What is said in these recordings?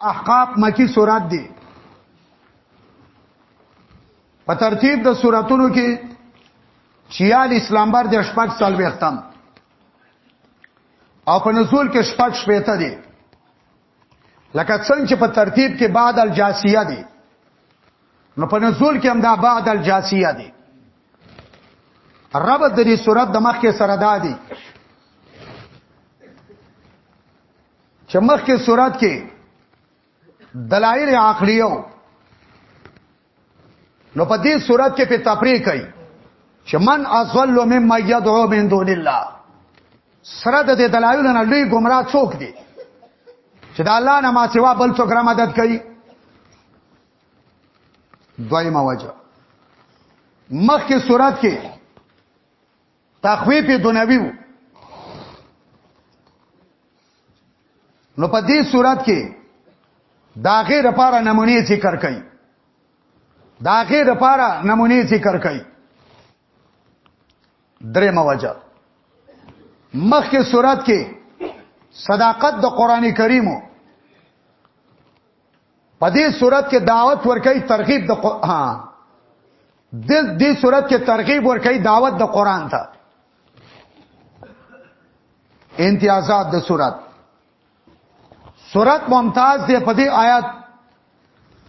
احقاف مکی سورات دی په ترتیب د سوراتونو کې 46 لمبر د شپږ سال وختم او په نزول کې شپږ شپېته دی لکه څنګه چې په ترتیب کې بعد الجاسیه دی نو په نزول کې هم دا بعد الجاسیه دی رب د دې صورت د مخ کې سره دادی چې مخکې صورت کې دلایل عقلیو نو په دې صورت کې په تفریح کوي چې من اصل مما يدعو من دون الله سره د دلایل نه لوی گمراه څوک دي چې د الله نه ما سوا بل څوک را مدد کوي دویمه وجه مخکې صورت کې تخویف دنوی وو نو په دې صورت کې دا غیر لپاره نمونه ذکر کړي دا غیر لپاره نمونه ذکر کړي درې موجه مخکې صورت کې صداقت د قران کریمو په دې صورت کې دعوت ورکړي ترغیب د ها د دې صورت کې ترغیب ورکړي دعوت د قران ته امتیازات د صورت صورت ممتاز دی په دې آیات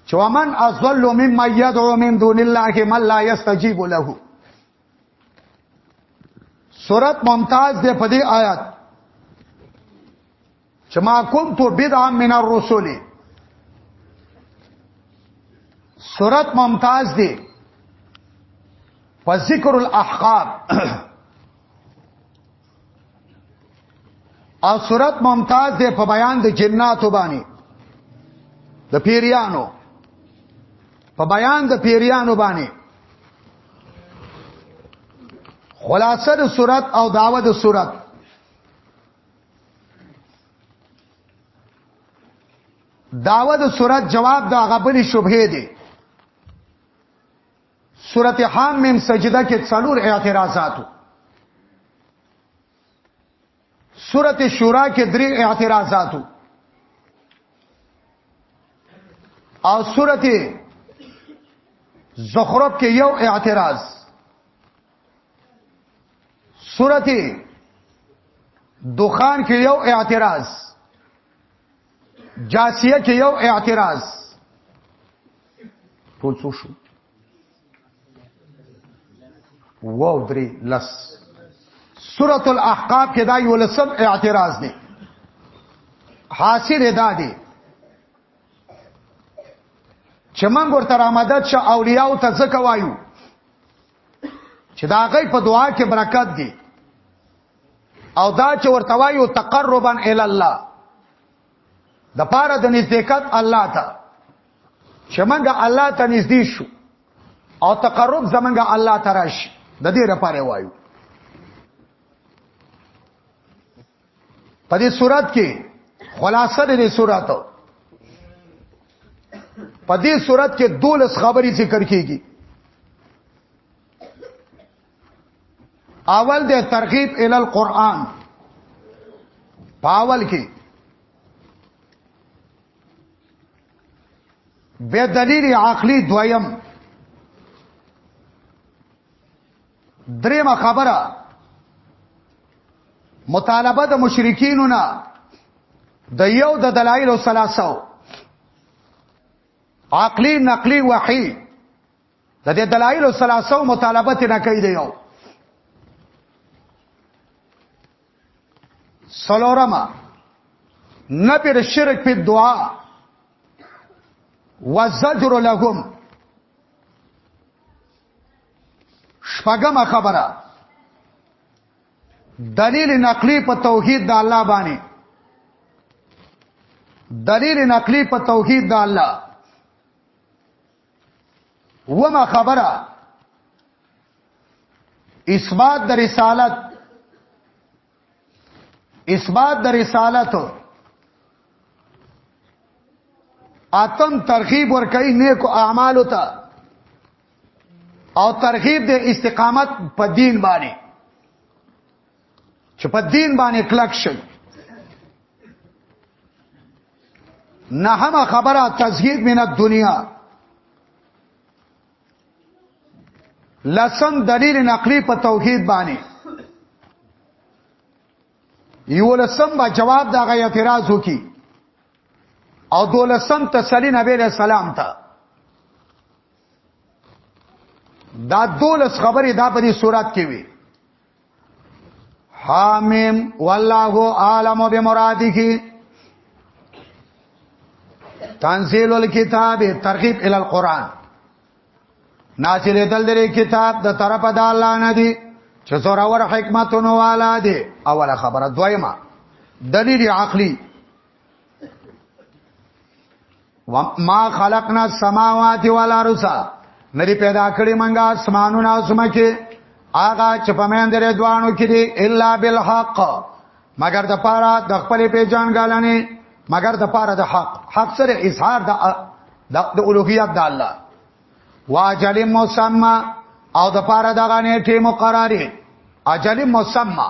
چې ومن ازل مما يدعو من دون الله من لا يستجيب له صورت ممتاز دی په دې آیات چې ما كنت بدعا من الرسل سورت ممتاز دی په ذکر الاحقاب او سورت ممتاز دی په بیان د جناتو باندې د پیریانو په بیان د پیریانو باندې خلاصه د صورت او داوه د صورت داوه د صورت جواب دا غبل شبهه دی صورت حام مم سجده کې څلور اعتراضاتو صورت شورا کې درې اعتراضاتو او صورت زخرف کې یو اعتراض سورته دخان کې یو اعتراض جاسیه کې یو اعتراض ټول څو شو واو درې لس سورۃ الاحقاف کې دا یو لسم اعتراض دی حاصل ادا دی چې موږ ورته رامدد شه اولیاء ته ځکه وایو چې دا غي په دعا کې برکت دی او دا چې ورته وایو تقربا ال الله د پاره د نزدېکت الله ته چې موږ الله ته نږدې شو او تقرب زمونږ الله ته راشي د دې لپاره وایو په دې صورت کې خلاصه دې صورت په دې صورت کې دولس خبرې ذکر کیږي اول د ترغیب ال القرآن پاول کې به دلیل عقلی دویم درېمه خبره مطالبه د مشرکینو نه د یو د دلایل او سلاسو عقلی نقلی وحی د دې دلایل او سلاسو مطالبه ته نه کوي دی یو سلورما نه پر شرک په دعا وزجر لهم شپږم خبره دلیل نقلی په توحید د الله باندې دلیل نقلی په توحید د الله وما خبره اثبات د رسالت اثبات د رسالت اتم ترغیب ور کوي نیکو اعمالو ته او ترغیب د استقامت په دین باندې چې په دین باندې کلک شي نهمه خبره تزهید من الدنیا لسم دلیل نقلی په توحید باندې یو لسم با جواب دغه اعتراض وکي او دولسم تسلی نبی علیہ السلام ته دا دولس خبرې دا په دې صورت کې وي حامیم والله عالم بمراده تنزيل الكتاب ترغيب الى القران نازل دل درې کتاب د طرف د الله نه دی چې سره ور حکمتونو والا دی اوله خبره دویمه دلیل عقلی وما خلقنا السماوات والارض ندی پیدا کړی منګه اسمانونه او سمکه آغا چې په مېند لري دوانو کې دي الا بالحق مگر د پاره د خپل پیجان غالانه مگر د پاره د حق حق سره اظهار د د اولوہیت د الله واجل مسمى او د پاره دغه نیټه مقرری اجل مسمى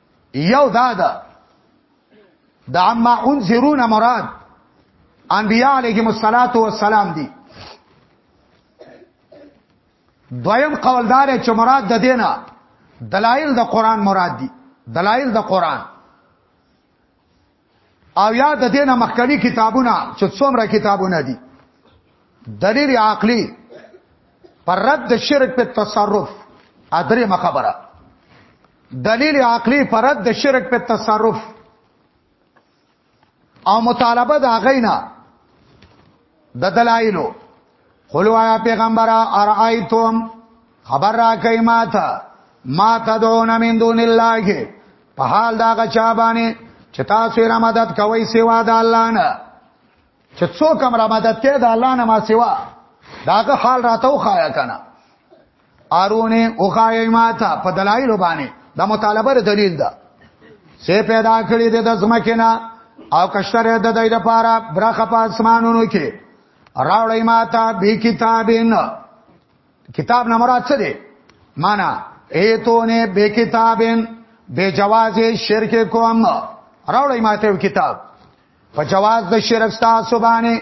یو دا ده د اما انذرون مراد انبیاء علیهم الصلاۃ والسلام دي دویم قولدار چې مراد د دینه دلایل د قران مراد دي دلایل د قران او یا د دینه مخکنی کتابونه چې څومره کتابونه دي دلیل عقلی پر رد د شرک په تصرف ادرې مخبره دلیل عقلی پر رد د شرک په تصرف او مطالبه د غینا د دلایلو قلوا یا پیغمبر ارایتم خبر را کای ماته ما تدون من دون الله په حال دا غچا باندې چې تاسو را مدد کوي سیوا د الله نه چې څوک هم را مدد کوي د الله نه ما سیوا داغه حال راتو خایا کنه ارونه او خای ماته په دلایل باندې دا مطالبه دلیل ده سه پیدا کړی د دسمکینا او کشتره د دای لپاره برخه په اسمانونو کې راوړی ماته به کتابین کتاب نه مراد څه دی معنا ایتونه به کتابین به جواز شرک کوم راوړی ماته کتاب په جواز د شرک ستاسو باندې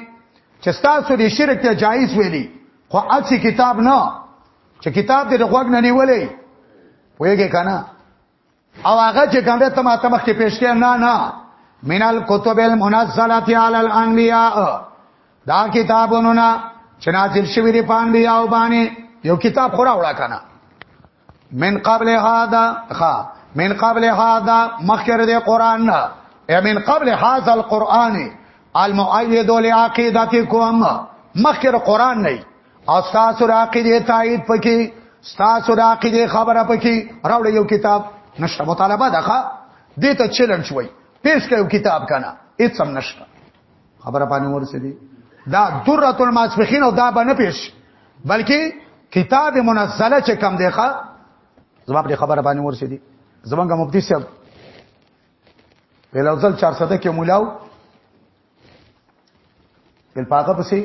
چې ستاسو د شرک ته جایز ویلي خو اسی کتاب نه چې کتاب دې غوږ نه نیولې ویګه کنه او هغه چې کومه ته ماته مخ کې پیش کړي نه نه مینال کتب المنزله علی الانبیاء دا کتابونو نه چې نازل شوی دی پان بیا او باندې یو کتاب خورا وړا کنه من قبل هذا خا من قبل هذا مخکره د قران نه من قبل هذا القران المؤيد لعقيدتكم مخکره قران نه او تاسو د عقیده تایید پکې تاسو د عقیده خبره پکې راوړ یو کتاب نشته مطالبه ده ښا دې ته چیلنج وای پیش کړو کتاب کنه هیڅ هم نشته خبره باندې ورسېدي دا دره الماسبخین او دا باندې پیش بلکې کتاب منزله چې کم دی ښا زما په خبره باندې ورسېدي زمونږ مفتی صاحب په لوزل 400 کې مولاو په پاګه پسې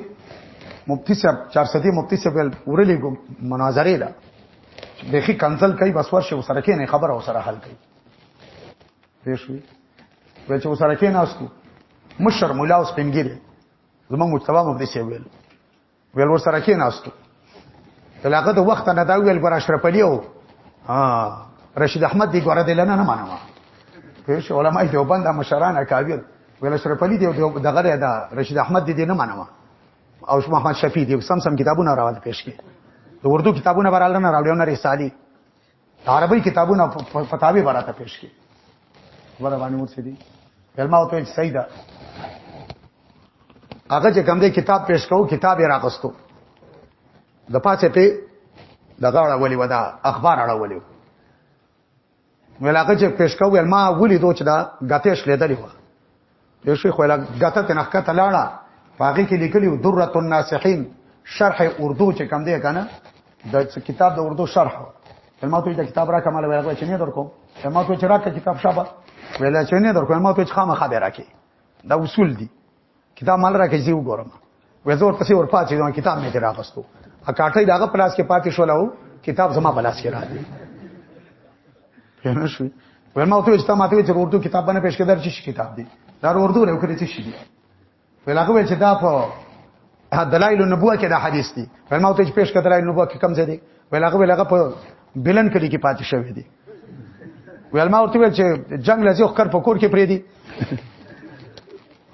مفتی صاحب 400 مفتی صاحب ورلې کوم مناظره ده دغه کنسل کوي بس ورشه وسره کې نه خبره وسره حل کوي پېښوي وای چې وسره کې ناستو مشر مولا اوس پنګیر زمونږ مجتبی مفتی سی ویل ویل ورسره کې ناستو تلاقه د وخت نه دا ویل ګور اشرف علی او رشید احمد دی ګور دلنه نه مانم پیش علماء دیوبند مشران اکابر ویل اشرف علی دی دغه دا رشید احمد دی نه مانم او محمد شفیع دی سم سم کتابونه راوړل پیش کړي د اردو کتابونه براله نه راوړل نه رسالي عربی کتابونه فتاوی براته پیش کی خبره باندې مو څه دي علما ته صحیح ده هغه چې کوم دې کتاب پیش کوو کتاب یې راغستو د پاتې په دغه اړولې ودا اخبار اړولې ولاګه چې پیش کوو علما ولې دوه چې دا غتېش لیدلې و یو شیخ ولا غته تنه کته لاړه پاګه کې لیکلی دره الناسحین شرح اردو چې کم دی کنه د کتاب د اردو شرح ما ته دا کتاب را کمال ویل چې نه درکو ما ته چې راکه کتاب شابه ویل چې نه درکو ما ته چې خامه خبره کې دا اصول دي کتاب مال راکې زیو ګورم وې زور پسې ور پاتې دوه کتاب مې تر اخستو ا کاټې داغه پلاس کې پاتې شو لاو کتاب زما پلاس کې راځي پېنه شو ول ما ته اجتماع ته چې ورته کتاب باندې پېښ کېدار چې کتاب دی دا ورته له کړې چې شي ول هغه چې دا په دلایل النبوه کې دا حدیث دی ول ما ته چې پېښ کړه دلایل النبوه کې کم ځای دی ول هغه ول هغه په بلن کلی کې پاتې شوی دی ول ما ورته چې جنگ لزیخ کر په کور کې پرې دی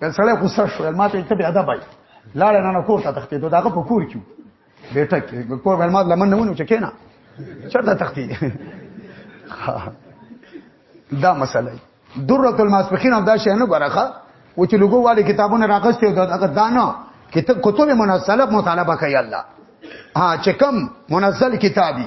بل سړی غوسه شو ما ته ته به ادب وای لاړ نه نه کور ته تختې دوه دغه په کور کې بیٹه کې کور بل ما لمن نه ونو چې کینا چرته تختې دا مسله درۃ الماسبخین هم دا شی نه برخه و چې لوګو والي کتابونه راغستې او دا دانه کتاب کتب منزله مطالبه کوي الله ها چې کم منزل کتابي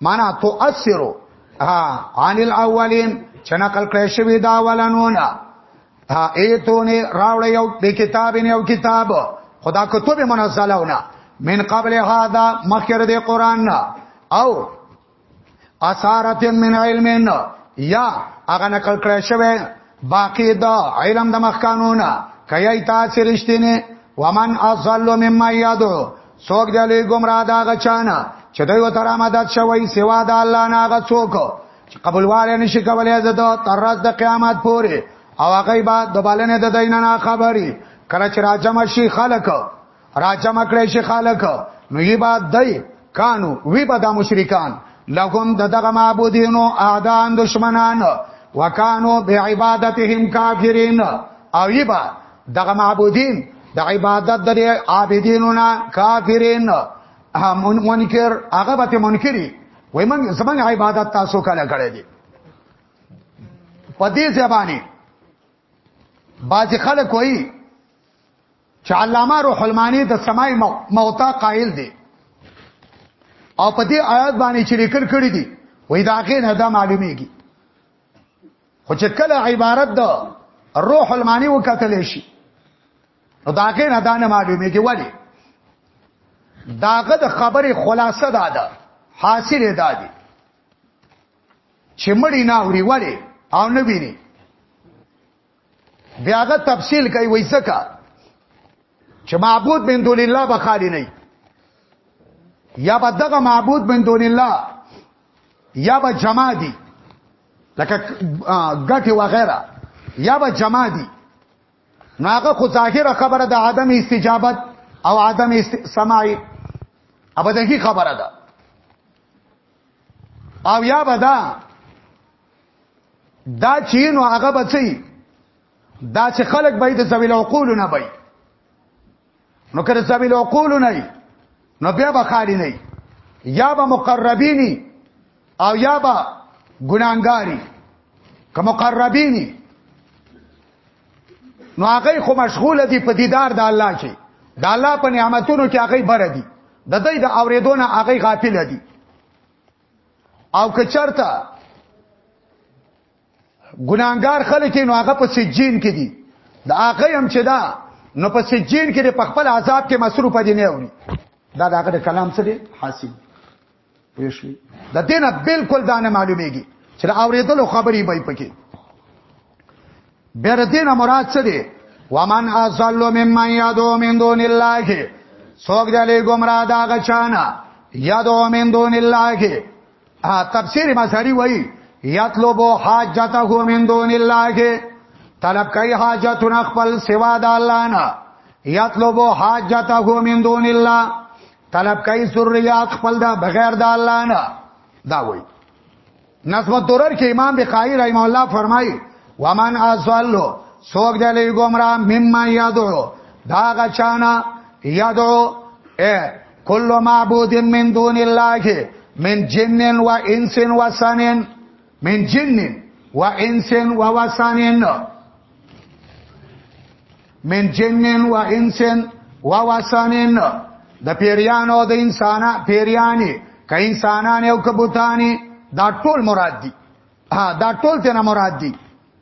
معنا تؤثر عن الاولين چې نقل کړی شوی دا ولنونه ها ایتونه راوړ یو د کتاب نه یو کتاب خدا کتب منزلونه من قبل هذا مخکره د قران او اثارت من علم یا هغه نقل کړی شوی باقی دا علم د مخکانونه کای تاسو رښتینه ومن اضل مما یادو څوک دی لوی گمراه دا غچانا چې دوی وتر آمدد شوی سوا د الله نه غ څوک چې قبولواله نشي کولای زده تر ورځ د قیامت پورې او هغه به د بالنې د دینه نه خبري کله چې راجم شي خلک راجم کړي شي خلک نو یی با دای کانو وی به د مشرکان لهم دغه معبودینو اعدان دشمنان وکانو بعبادتهم کافرین او یی با دغه معبودین د عبادت د عابدینو نه کافرین منکر هغه به منکری وای من زمنګ عبادت تاسو کله کړی دي په دې ځبانی باز خلک وای چې علامه روح المانی د سمای موتا قائل دي او په دې آیات باندې چې لیکل کړی دي وای دا غین هدا معلومیږي خو چې کله عبارت د روح المانی وکتل شي نو دا کې نه دانه معلومه کې ولی داغه د خبرې خلاصه دا ده حاصل دا دي چې مړی نه اوري ولی او نه ویني بیاغه تفصیل کوي وای څکا چې معبود من دون الله بخالی نه یا بدغه معبود من دون الله یا به جمادی لکه ګټه و غیره یا به جمع دي ناغه خو ظاهره خبره د عدم استجابت او عدم است... سماعي ابدهي خبره ده او یا به دا دا چین او هغه بچي دا چې خلک به د زویل عقول نه وي نو کله ذوی العقول نه نو بیا به خالی نه یا به مقربینی او یا به ګناګاری که مقربینی نو هغه خو مشغول دي په دیدار د الله کې د الله په نعمتونو کې هغه بر دي د دې د اوریدونه هغه غافل دي او که چرته ګناګار خلک نو هغه په سجین کې دي دا هغه هم چې دا نو په سجین کې په خپل عذاب کې مصروف دي نه اوري دا دا هغه کلام څه دی حاصل پېښوي د دینه بالکل دا نه معلومیږي چې اوریدلو خبرې به پکې بیر دینه مراد څه دی ومن اصلو ممن یادو من دون الله سوګ دلې گمراه دا غچانا یادو من دون الله تفسیر مظهری وای یطلب حاجته من دون الله طلب کوي حاجتونه خپل سوا د الله نه یطلب حاجته من دون الله طلب کوي ذریات خپل د بغیر د الله نه دا وای نسب الدرر کې امام بخاری رحم الله فرمایي ومن اصلو سوګ دلې ګمرا مما یادو دا غچانا یادو اے کل معبود من دون الله من جن و انس و سنن من جن و انس و وسنن من جن و انس و وسنن د پیریانو د انسانا پیریانی ک انسانان او ک بوتانی دا ټول مراد دي ها دا ټول تینا مراد دي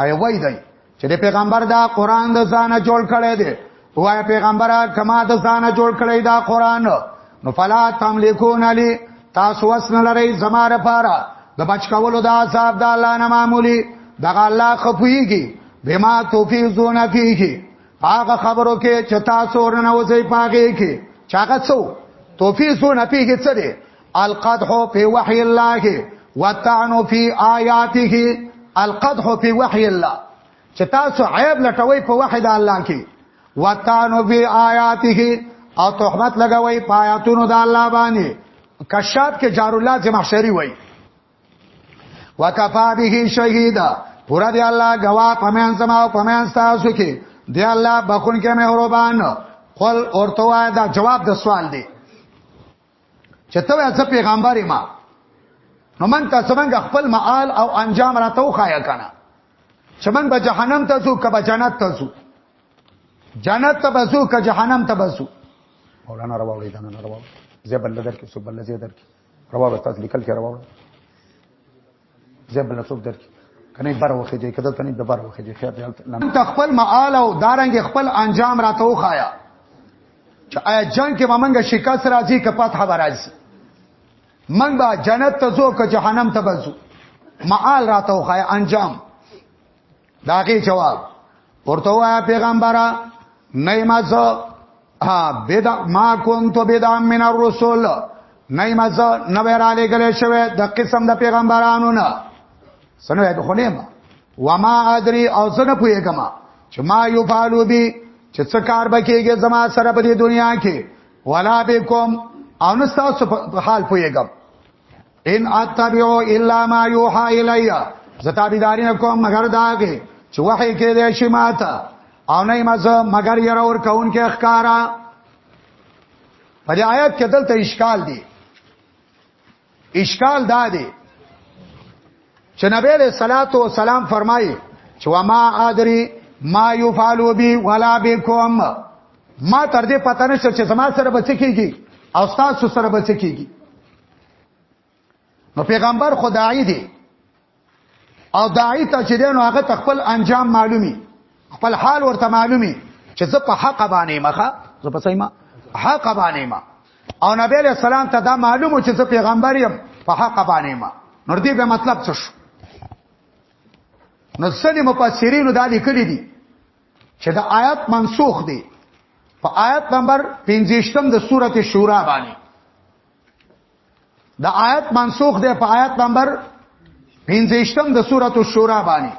ای وای دی چې د پیغمبر دا قران د ځانه جوړ کړي دي وای پیغمبره کما د ځانه جوړ کړي دا قران نو فلا تملکون علی تاسو وسن لري زماره پارا د بچ کولو د عذاب د الله نه معمولی دغه الله خفویږي بما توفیزون فیه هغه خبرو کې چې تاسو ورنه وځي پاګه کې چاګه څو توفیزون فیه څه دي القدح فی وحی الله وتعنو فی آیاته القدح فی وحی الله چې تاسو عیب لټوي په وحی د الله کې وتعنو فی آیاته او تهمت لګوي په آیاتونو د الله باندې کشاد کې جار الله زمخشری وای وکفا به شهیدا پورا دی الله غوا پمن سما او پمن تاسو کې دی الله بخون کې مهربان قل اورتوا دا جواب د سوال دی چې ته وې څه پیغمبر ما نو من ته څنګه خپل معال او انجام راته وخایا کنه چې من به جهنم ته ځو کبه جنت ته ځو جنت ته بسو که جهنم ته بسو مولانا روا وړي دا نه روا زه بل در کې سو بل زه در کې روا وستا لیکل کې روا وړي زه بل څوک درکې کنه بر وخه دې کده تنه د بر وخه دې خیر دې ته خپل معال او دارنګ خپل انجام راته وخایا چې آیا جنگ کې ممنګ شکاس راځي که پات خبر راځي منګ با جنت ته ځو که جهنم ته بځو معال راته وخایا انجام داغه جواب ورته وای پیغمبره نه ما زه ها بدا ما كنت بدا من الرسل نه ما زه نه وراله غلې شوی د قسم د پیغمبرانو نه سنو یې خو نه ما وما ادري او زه نه پوهېږم چې ما یو فالو بي چې څه کار بکیږي زما سره په دې دنیا کې ولا بكم او نستاسو په حال پوهېږم ان اتبعو الا ما یوحا الی زتابیداری نکوم مگر داغه چې وحی کې دی شي ماته او نه مزه مگر ير اور کون کې اخکارا په دې آیات کې دلته اشکال دی اشکال دا دی چې نبی له صلوات و سلام فرمایي چې وما ادري ما يفعل بي ولا بكم ما تر دې پته نشته چې زما سره بچ کیږي او تاسو سره بچ کیږي نو پیغمبر خدای دی او داعی ته چې دینو هغه تخپل انجام معلومي خپل حال ورته معلومي چې زه په حق باندې مخه زه په سیمه حق باندې ما او نبی علیہ السلام ته دا معلومو چې زه پیغمبر یم په حق باندې ما نور دې به مطلب څه شو نو سنی مفسرین دا لیکلي دي چې دا آیات منسوخ دي په آیت نمبر 15 د سورته شورا باندې دا آیت منسوخ دی په آیت نمبر 15 د سورۃ الشورى باندې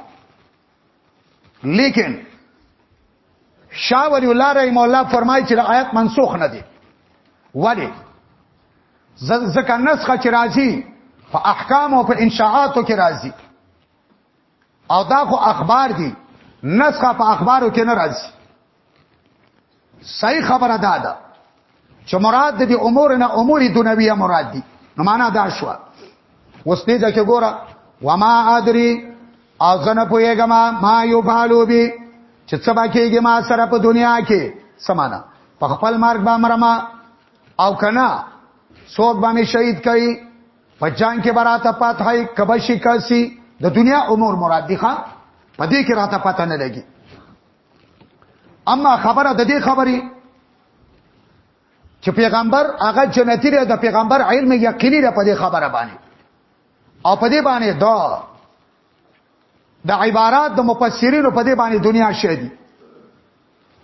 لیکن شاه ولی الله رحم الله فرمایي چې آیت منسوخ نه دی ولی ځکه نسخه چې راځي په احکام او په انشاءاتو کې راځي او دا خو اخبار دي نسخه په اخبارو کې نه راځي صحیح خبره ده دا چې مراد د امور نه امور دنیویه مراد دي نو معنا دا شو اوس دې ځکه ګوره وما ادري اذن پويګم ما یو بالو بي چې څه باکیږي ما سره په دنیا کې سمانا په خپل مرګ به مرما او کنا څوک باندې شهید کړي په جنگ کې براته پات هاي کبشي کاسي د دنیا امور مراد دي ښا په دې کې راته پته نه لګي اما خبره د دې خبرې چې پیغمبر هغه جنتی دی د پیغمبر علم یقیني دی په دې خبره باندې او په دې باندې دا د عبارات د مفسرینو په دې باندې دنیا شهدي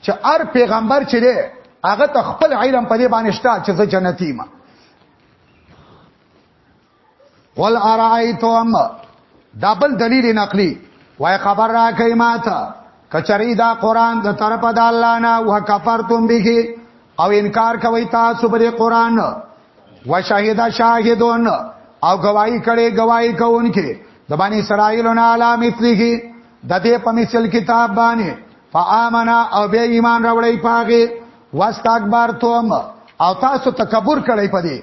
چې هر پیغمبر چې دی هغه ته خپل علم په دې باندې شته چې زه جنتی ما قل ارایتم دبل دلیل نقلی وای خبر را کوي ماته کچری دا قران د طرفه د الله نه وکفرتم به او انکار کوي تاسو پر قران وشهد شاهدون او گواہی کړي گواہی کوونکې د باندې اسرائیل نه علا مثلی کی د دې په مثل کتاب باندې فآمنا او به ایمان راوړی پاګه واستکبرتم او تاسو تکبر کړی پدې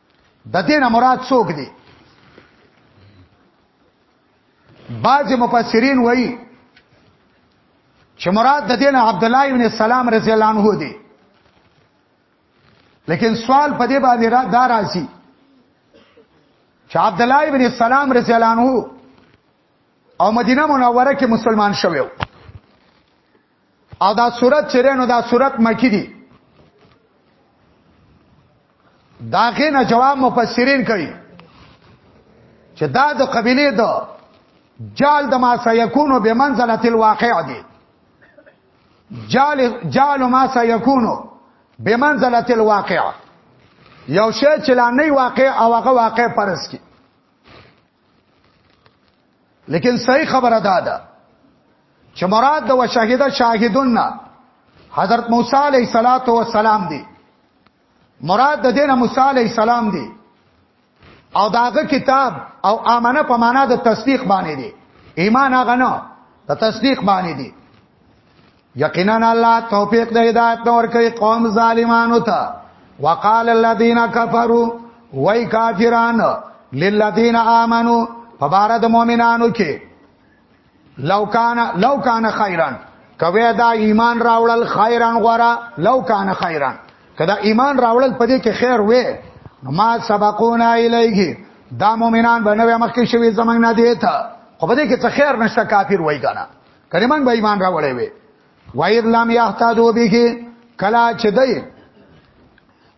د دینه مراد څوک دی بعض مفسرین وایي چې مراد د دینه عبد الله ابن سلام رضی الله عنه دی لیکن سوال په دې باندې را دا راځي چې عبد الله ابن سلام رضی الله عنه او مدینه منوره کې مسلمان شوی او دا صورت چیرې نو دا صورت مکی دی داغه نه جواب مفسرین کوي چې دا د قبيله د جال د ما سيكون بمنزله الواقع دي جال جال ما سيكون بمنزله الواقع یو شی چې لا نه واقع او هغه واقع پرس کی لیکن صحیح خبره ده ده چې مراد د وشهده شاهدون حضرت موسی علیه الصلاۃ والسلام دی مراد د دینه موسی علیه السلام دی او داغه کتاب او امانه په معنا د تصدیق باندې دی ایمان هغه نه د تصدیق باندې دی یقینا الله توفیق د هدایت نور کوي قوم ظالمانو ته وقال الذين كفروا وای کافران للذین آمنو فبارد مؤمنانو کې لو کان لو کان خیرن کوي دا ایمان راوړل خیرن غورا لو کان خیرن کدا ایمان راوړل پدې کې خیر وې ما سبقونا الیه دا مؤمنان بنوي مخکې شوی زمنګ نه دی ته خو پدې کې څه خیر نشته کافر وای کنه کله موږ به ایمان راوړې وي وایر لام یحتادو به کلا چې دی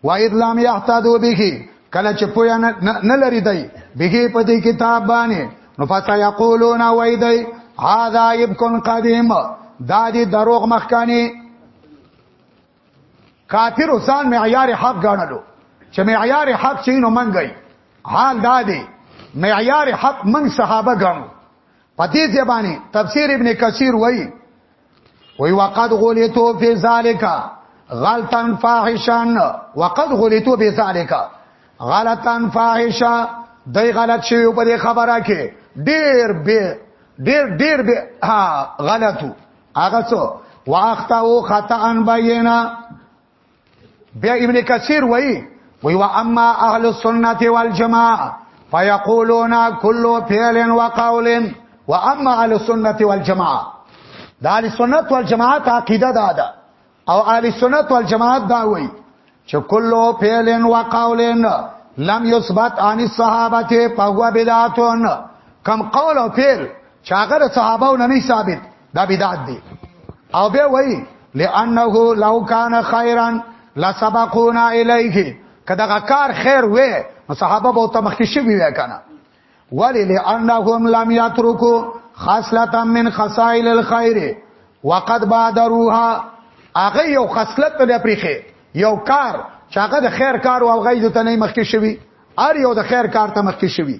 وایر لام یحتادو به کلا چې پویا نه لري دی به په دې کتاب باندې نو فتا یقولون وای دی هاذا یبکن قدیم دا دې دروغ مخکانی کافر وسان معیار حق غاڼلو چې معیار حق چینو منګي حال دا دی معیار حق من صحابه غاڼو پدې ځبانه تفسیر ابن کثیر وای وی وقد غلیتو فی ذالک غلطا فاحشا وقد غلیتو فی ذالک غلطا فاحشا دای غلط شوی په دې خبره کې ډیر به ډیر ډیر به غلطو هغه څو واختاو خطا ان بینا بیا ابن کثیر وای وی و اما اهل السنه والجماعه فيقولون كل فعل وقول واما اهل السنه والجماعه دا اهل السنه والجماعه عقیده دا ده او اهل سنت والجماعت دا وایي چې کله فعلن وقولن لم يثبت عن الصحابه فهو بدعه کم قول او فعل چاغه صحابه او نه ثابت دا بدعت دی او به وای لانه لو کان خیرا لسبقونا الیه کدا کار خیر وې صحابه به ته مخکې شي وی کنه ولی لانهم لم یترکو خاصلتا من خصائل الخير وقد بادروها هغه یو خصلت نه پریخه یو کار چې هغه د خیر کار او هغه د تنه مخکې شوی ار یو د خیر کار ته مخکې شوی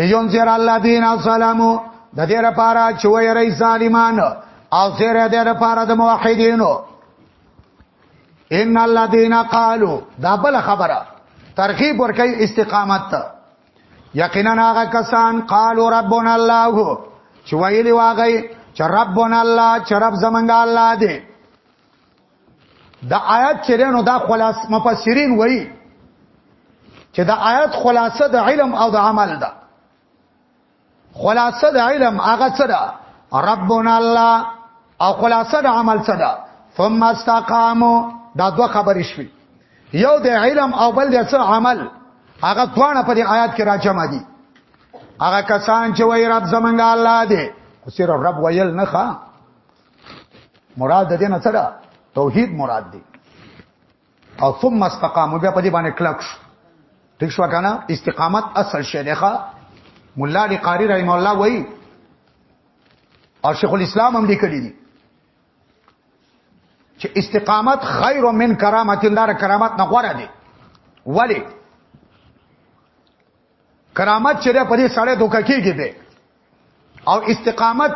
لیون زیر الله دین السلامو د دې لپاره چې وای رئیس ظالمان او زیر دې لپاره د موحدینو ان الذين قالوا دا بل خبره ترغیب ورکي استقامت ته یقینا هغه کسان قالوا ربنا الله چې ویلي واغی چې ربنا الله چې رب زمونږ الله دی د آیات چرینو دا خلاص مفسرین وایي چې د آیات خلاصه د علم او د عمل ده خلاصه د علم هغه څه ده ربنا الله او خلاصه د عمل څه ده ثم استقاموا دا دوه خبرې شوي یو د علم او بل د څه عمل هغه دواړه په دې آیات کې راجمع دي هغه کسان چې وای رب زمنګ الله دې خو سره رب ویل نه ښا مراد دې نه څه توحید مراد دی او ثم استقاموا بیا په دې باندې کلک شو ٹھیک شو کنه استقامت اصل شی دی ښا مولا دی قاری رحم الله وای او شیخ الاسلام هم لیکلی دی چې استقامت خیر من کرامت الله کرامت نه غوړه دی ولی کرامت چې په دې سړی دوکه کیږي به او استقامت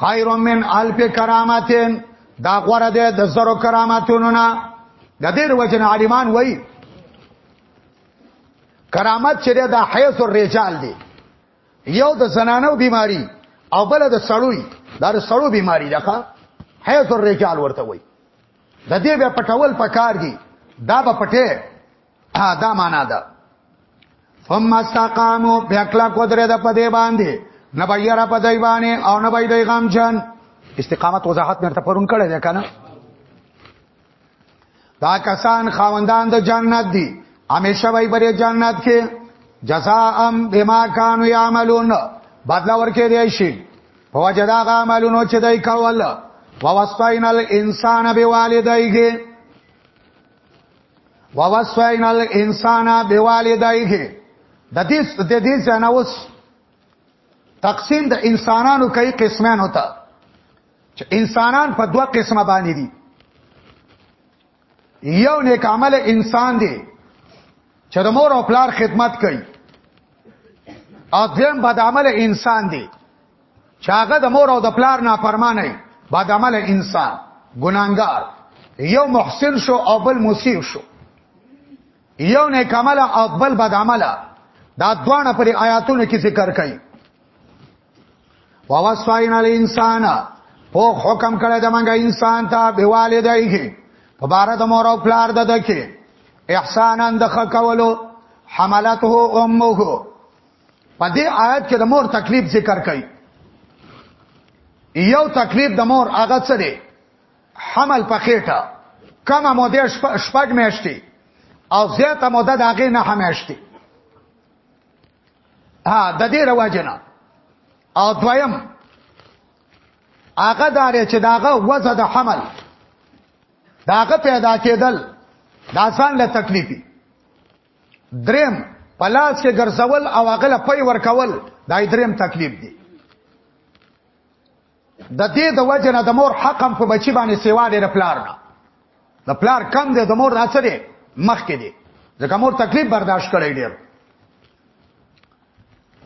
خیر من الف کرامتین دا غره ده د زرو کرامتونو نه د دې وجن عالمان وای کرامت چې د حیث الرجال دی یو د زنانو بیماری او بل د سړوي دا د سړو بیماری ده حیث الرجال ورته وای د دې به پټول پکار دی دا به پټه دا معنا ده ثم استقاموا بکلا قدرت د پدې باندې نه بیر په دای باندې او نه بیر دای غم جن استقامت وضاحت مرته پرون کړه ده کنه دا کسان خاوندان د جنت دي همیشه وای بری جنت کې جزاءم بما كانوا يعملون بدلا ورکه دی شي په وجه دا عملونو چې دای کول ووصینا الانسان بوالدیه ووصینا الانسان بوالدیه د دې د دې ځنه اوس تقسیم د انسانانو کوي قسمان ہوتا چې انسانان په دوه قسمه باندې دي یو نیک عمل انسان دی چې د مور او پلار خدمت کوي او دویم بد عمل انسان دی چاغه د مور او د پلار نه فرمانه بعد عمل انسان ګناګار یو محسن شو او بل مسیح شو یو نه کمل او بل بد عمل دا دوانه پر آیاتونو کې ذکر کړي ووصاین علی انسان په حکم کړه د منګه انسان ته به والدایږي په بار د مور او پلار د دکې احسانن د خکولو حملته امه په دې آیت کې د مور تکلیف ذکر کړي یو تکلیف د مور هغه څه دی حمل په خېټه کمه موده شپږ میاشتې او زیاته موده د هغې نه همیاشتې ها د دې رواجنه او دویم هغه دار چې داغه وزه د حمل داغه پیدا کېدل دا ځان له تکلیفي دریم پلاس کې ګرځول او هغه له پي ور کول دا دریم تکلیف دی د دې د وجه نه د مور حق هم په بچی باندې سیوا دی د پلار نه د پلار کم دی د مور نه سره مخ کې دی ځکه مور تکلیف برداشت کړی ډیر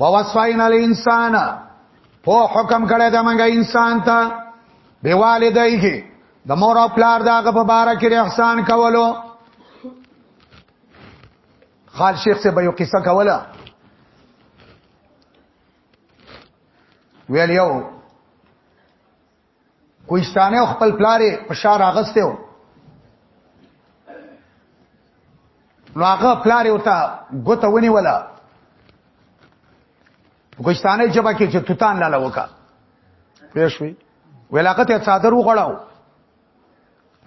ووصفینا الانسان په حکم کړه د منګه انسان ته به والدایږي د مور او پلار دغه په باره کې احسان کولو خال شیخ سے به یو قصه کوله ویل یو کوهستانه خپل پلارې په شار اغسته و نو هغه پلارې وتا ګوته ونی ولا کوهستانه جبا کې چې توتان لاله وکا پېښوي ولاقت یې صادر وغړاو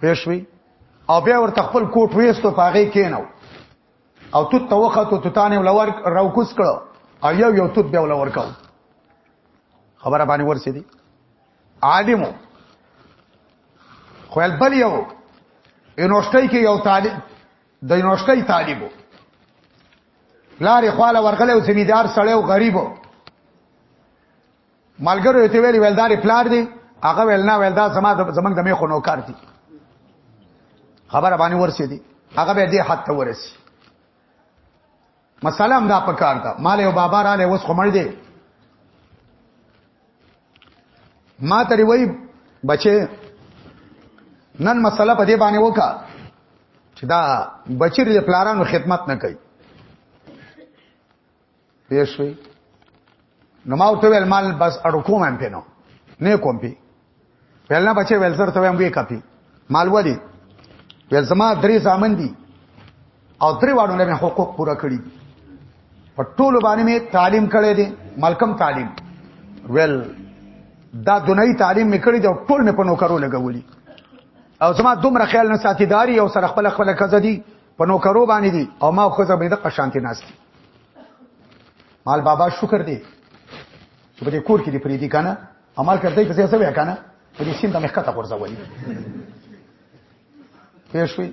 پېښوي او بیا ورته خپل کوټ وېستو پاغې کېنو او تو توخه تو توتان ولور راوکوس کړو او یو یو توت بیا ولور کاو خبره باندې ورسېدی عالمو خو بل یو یونیورسيټي کې یو طالب د یونیورسيټي طالبو لارې خواله ورغله او زمیدار سړی او غریبو ملګرو ته ویلي ولدار پلار دی هغه ولنا ولدا زما زمنګ د می خو نوکار دی خبره باندې ورسې دي هغه به دې حد ته ورسي مساله هم دا پکار ده مال یو بابا را لوس خمړ دی ما تری وای بچي نن مسله په دې باندې وکا چې دا بچی د پلارانو خدمت نه کوي پېښوي نو ما ورته ویل مال بس اړو کوم هم پینو نه کوم پی ویل نه بچي ویل سر ته هم وی کپی مال ودی ویل زما درې ځامن دي او درې واړو له حقوق پورا کړی په ټولو باندې می تعلیم کړی دی ملکم تعلیم ویل دا دنیوي تعلیم می کړی دی او ټول می په نوکرو لګولي او زما دومره خیال نه ساتیداری او سره خپل خپل کزه دي په نوکرو باندې دي او ما خو زه به د قشانتی ناشتي مال بابا شکر دی چې په دې کور کې دې پرې دي کنه عمل کړی په ځای سوي کنه په دې سیند مخ کته ورځولې پېښوي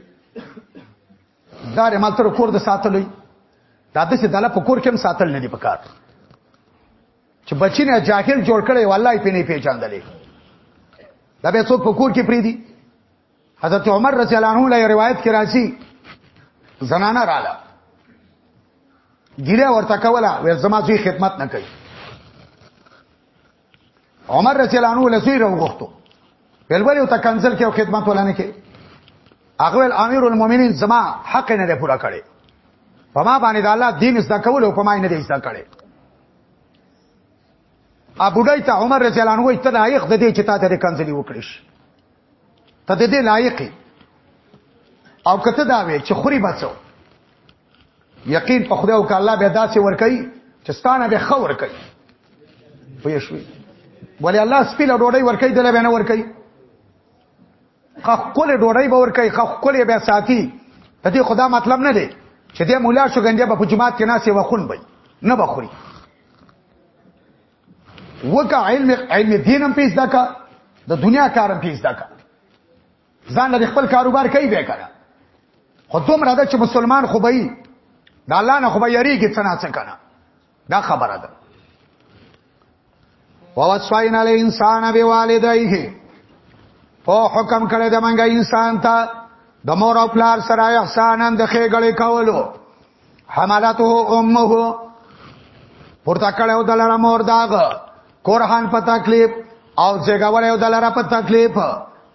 دا رې مال تر کور د ساتلې دا د څه دله په کور کې هم ساتل نه دی پکار چې بچی نه جاهل جوړ کړي والله یې پېنې پیچاندلې دا به څوک په کور کې پرې دي حضرت عمر رضی الله عنه له روایت کې راځي زنانه رااله ګیره ورته کوله ور زما زوی خدمت نه کوي عمر رضی الله عنه له زوی راوغوښتو بلبل یو تکنزل کې خدمت ولانه کې اغویل امیر المؤمنین زما حق نه پورا کړي په ما باندې د الله دین زده کول او په ما نه دی زده کړي ابو دای ته عمر رضی الله عنه ته لایق د دې چې تا ته کنځلي وکړي ته دې لایق او کته دا وې چې خوري بچو یقین په خدای او که الله به داسې ور کوي چې ستانه به خور کوي پوه شوي ولی الله سپیل ډوډۍ ور کوي دله به نه ور کوي خپل ډوډۍ به ور کوي خپل به ساتي د دې خدا مطلب نه دی چې دې مولا شو ګنجه په جماعت کې ناسې وخون وي نه بخوري وکا علم علم دینم پیس دکا د دنیا کارم پیس دکا ځان له خپل کاروبار کوي به کړه خو دومره ده چې مسلمان خو به یې د الله نه خو به یریږي څه نه څه کنه دا خبره ده ووصینا الانسان بوالديه او حکم کړی د منګه انسان ته د مور او پلار سره احسانن د خېګړې کولو حملته امه پورته کړو دلاره مور داغ قرآن په تکلیف او زګور یو دلاره په تکلیف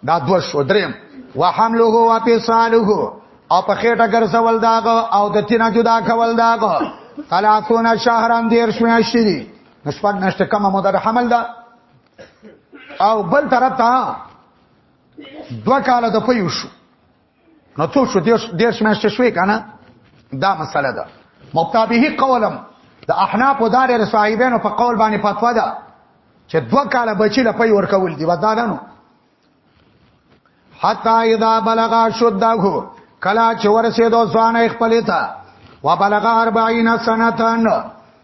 دا دو شو دریم وحمله و فصاله او په خېټه ګرځول داغ او د تینا جدا کول داغ ثلاثون شهران دیر شوه شری نسبت نشته کومه مده د حمل ده او بل طرف ته دوا کال د پيو شو نو څو شو دیر دیر شمشت شوې کنه دا مسله ده مبتابه قولم د احناف دار رسایبین په قول باندې فتوا ده چې دوه کاله بچی له پي ورکول دی ودانو حتا اذا بلغ شدغه کلا چې ورسېدو ځوان خپل ته وبلغ 40 سنتان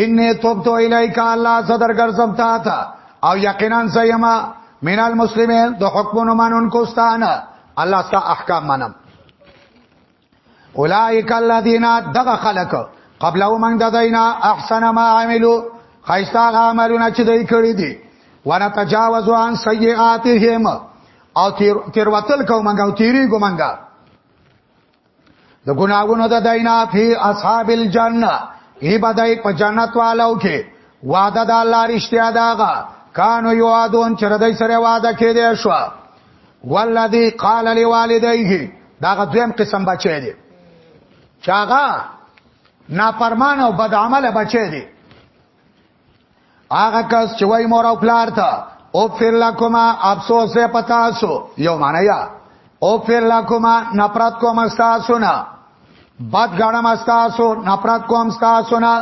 انی توبتو الیک الله صدر ګرځم تا ته او یقینا سیما من المسلمین د حکمونو مانون کوستان الله ستا احکام منم اولائک الذین دغه خلق قبل او من ددینا احسن ما عملو خیستا عملونه چې دوی کړی دي وانا تجاوز عن سیئاتهم او تیر تیر وتل کو منګه او تیری کو منګه د ګناګونو د دینا فی اصحاب الجنه ای بدای په جنت والو کې وعده د الله رښتیا داغه کانو یوادون چې ردی سره وعده کې دی شو والذی قال لوالدیه داغه دویم قسم بچی دی چاغه نافرمان او بد عمل بچی دی هغه کس چې وای مور او پلار ته او فر لکما افسوس په پتا سو یو معنی یا او فر لکما نفرت کوم استا سنا بد غړم استا سو نفرت کوم استا سنا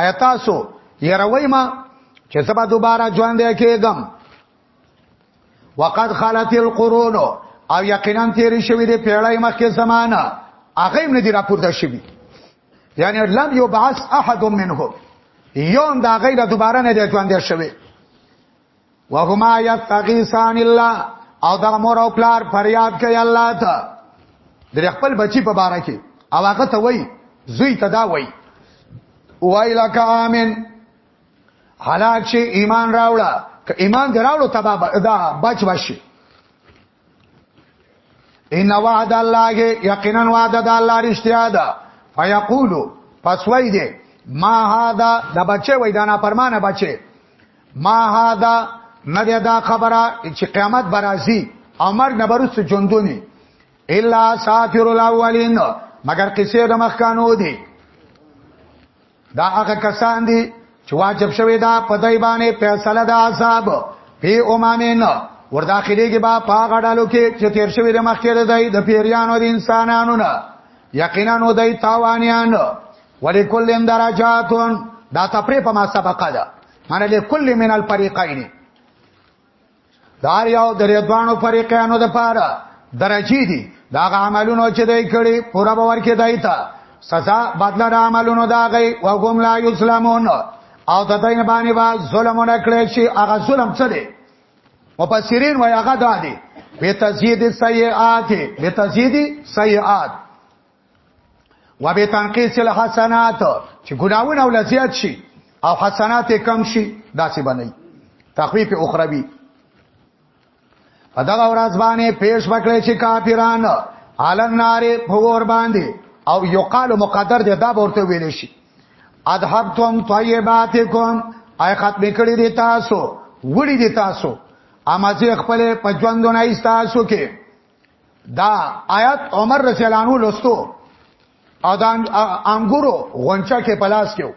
آیتا سو یروي ما چې سبا دوباره ژوند کېږم وقد خلت القرون او یقینا تیر شوی دی پیړای مخکې زمانہ هغه هم نه دی راپورته شوی یعنی لم یبعث احد منهم یوم دا غیله دوباره نه دی ژوند شوی وهما یتقیسان الله او دا مور او پلار فریاد کوي الله ته د خپل بچی په باره کې او هغه ته وای زوی ته دا وای وایلا کا امن حالات چې ایمان راوړه که ایمان دراوړو تبا دا بچ بشي ان وعد الله یقینا وعد الله رښتیا ده فیقول پس وای دی ما هاذا د بچي وای دا نه پرمانه بچي ما هاذا نه دا خبره چې قیامت برازي او مرګ نه برس ژوندونی الا ساتر الاولین مگر قصه د مخکانو دی دا هغه کسان دي چې واجب شوی دا په دای باندې فیصله د عذاب په اومامین ورداخليږي با پاغړالو کې چې تیر شوی د مخکې د دای د پیریانو د انسانانو نه یقینا نو دای تاوانیان ولکل درجاتون دا تپری په ما سبقه ده معنی لکل من الفریقین دار یو درې دوانو فریقانو د پاره درجی دي دا عملونو چې دوی کړي پورا باور کې دای تا سزا بدل را عملونو دا غي او هم لا یسلمون او د دین باندې با ظلمونه کړی شي هغه ظلم څه دی مفسرین وای هغه دا دی به تزيد سیئات به تزيد سیئات و به تنقیس الحسنات چې ګناونه ول زیات شي او حسنات کم شي داسې باندې تخفیف اخروی په دغه ورځ باندې پیش وکړي چې کافران علن نار فور باندې او یقال مقدر دې دا ورته ویل شي اذهبتم طیباتکم اي ختم کړی دي تاسو وړي دي تاسو امازه خپل پجوندونه ایستاسو کې دا آیات عمر رضی الله عنه لستو او دا انګورو غونچا کې پلاس کېو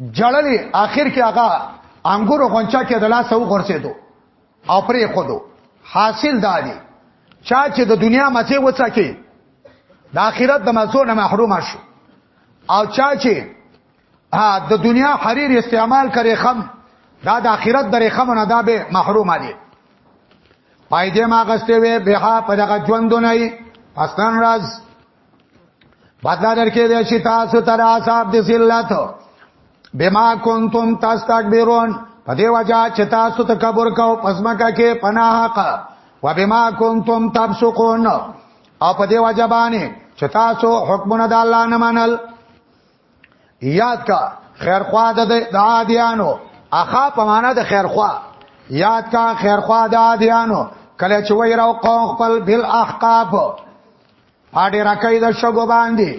جړلې آخر کې هغه انګورو غونچا کې د لاس او غرسېدو او پرې خودو حاصل دادی چا چې د دنیا مزه وڅکي د آخرت د مزو نه محروم شو او چا چې ها د دنیا حریر استعمال کرے خم دا د اخرت درې خم نه دا به محروم دي پایدې ما غسته وي به په دغه ژوند نه ای پستان راز بدلا درکې دې شي تاسو تر اصحاب د ذلت بما کنتم تستكبرون په دې وجہ چې تاسو تکبر کو پسمکه کې پناه حق و بما کنتم تفسقون او په دې وجہ باندې چې تاسو حکمونه د الله نه منل یاد کا خیرخوا د د عادیانو اخا په معنا د خیرخوا یاد کا خیرخوا د عادیانو کله چې وای راو قوم خپل بل احقاب اډه راکې د شګو باندې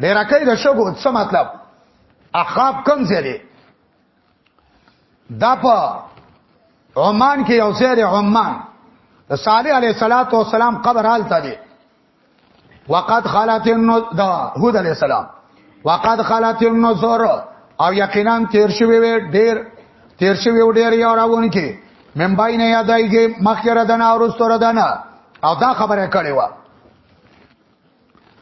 ډیر راکې د شګو څه مطلب احقاب کم زری دا په عمان کې یو سری عمان د صالح علیه السلام قبر حالت دی وقد خلت النذر هود علی السلام وقد خلت النذر او یقینا تیر شوی وی ډیر تیر شوی و ډیر یو راوون کې من باین یادایږي مخکره دنا او رستور دنا او دا خبره کړې و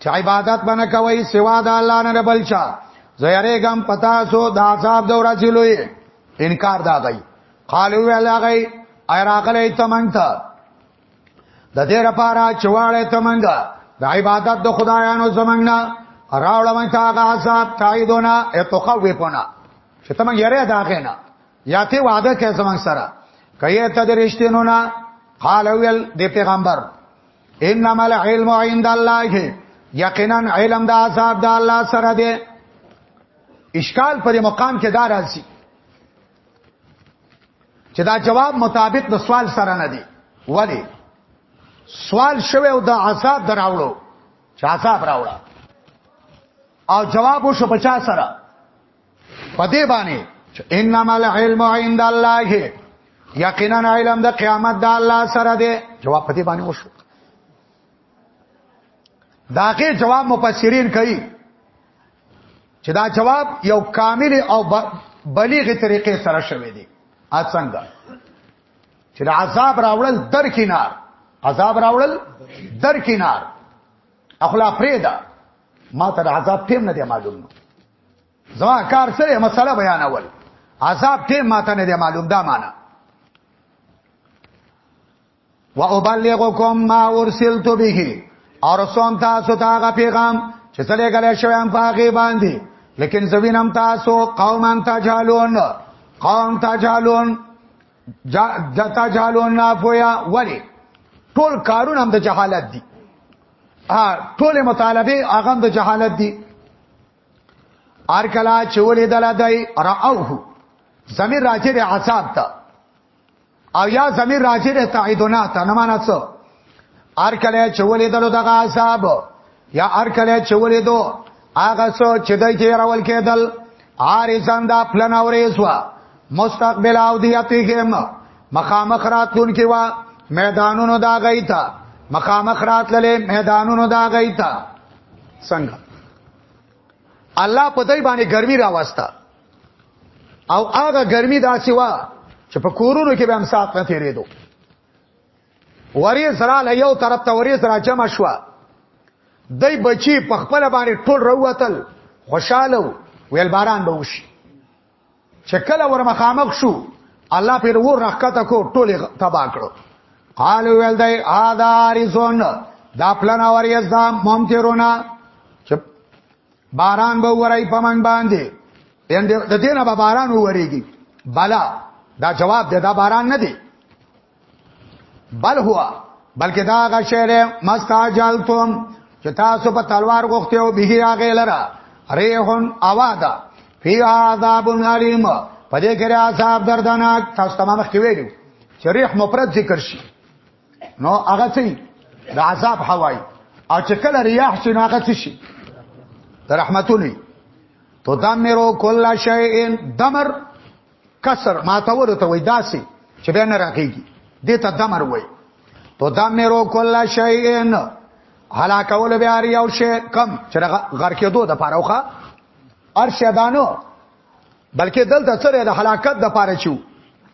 چې عبادت باندې کوي سوا د الله نه بل چا زیاره ګم پتا سو دا صاحب دورا چلوې انکار دا غي قالو ویلا غي ایراغلې تمنګ ته د دې لپاره چې واړې تمنګا د عبادت د خدایانو زمنګنا راوړ من تا غا عذاب تایدونه اتخوفونه چې تمنګ یې داغه نه یا ته وعده کې زمنګ سره کایه ته درشتینو نه قال ویل د پیغمبر انما العلم عند الله یقینا علم د عذاب د الله سره دی اشکال پر مقام کې دار راځي چې دا جواب مطابق د سوال سره نه دی ولی سوال شوه او د عذاب دراوړو چې عذاب راوړه او جواب وشو په چا سره په دې باندې انما العلم عند الله یقینا علم د قیامت د الله سره دی جواب په دې باندې وشو داګه جواب مفسرین کوي چې دا جواب یو کامل او بلیغ طریقې سره شوی دی اڅنګه چې د عذاب راوړل در کینار عذاب راوړل در کینار اخلا فریدا ما ته د عذاب ټیم نه دی معلوم نو زما کار سره مسله بیانول عذاب ټیم ما ته نه دی معلوم دا معنا و ابلغکم ما ارسلت به اور سوم تاسو ته هغه پیغام چې سره غلې شوی هم پاګې باندې لیکن زوینم تاسو قومن تجالون قوم تجالون جتا جالون نه پویا ولی ټول کارون هم د جهالت دي ها ټول مطالبه هغه د جهالت دي ار کلا چولې دلادای راوه زمير راځي د عذاب ته او یا زمیر راجع ده تعیدنا ته نه معنا څه ار کله چولې دلو دغه عذاب یا ار کله چولې دو هغه څو چې دای کې راول کېدل عارضان دا پلان اورېز وا مستقبل او دیاتهم مخامخ راتلون کې وا میدانونو دا غیتا مخامخ راتللې میدانونو دا غیتا څنګه الله په دای باندې ګرمي راوستا او هغه ګرمي دا سیوا چې په کورونو کې به هم سات نه تیرېدو وری سره له یو طرف ته وری سره جمع شو دای بچی په خپل باندې ټول روتل خوشاله ویل باران به وشي چې کله ور مخامخ شو الله پیر ور رخته کو ټول تبا کړو قال ویل دای ادا ریزون دا پلان اوریز دا ممتیرونا باران به ورای په من باندې ان د دې نه به باران وریږي بلا دا جواب دی دا باران نه دی بل هوا بلکې دا غ شعر مستاجلتم چې تاسو په تلوار غوښته او به راغې لره ریحون اوادا فی عذاب علیم پدې کې عذاب دردناک تاسو تمام مخکې ویلو چې ریح مفرد ذکر شي نو هغه څه د عذاب هواي او چې کله ریاح شي نو هغه څه شي رحمتونی تو دمرو کل شیء دمر کسر ما ته ورته وای داسي چې به نه راکېږي دې ته دمر وای تو دمرو کل شیء هلاکول بیا یو شی کم چې غر کې دوه د پاروخه ارشدانو بلکې دلته سره د هلاکت د پاره چو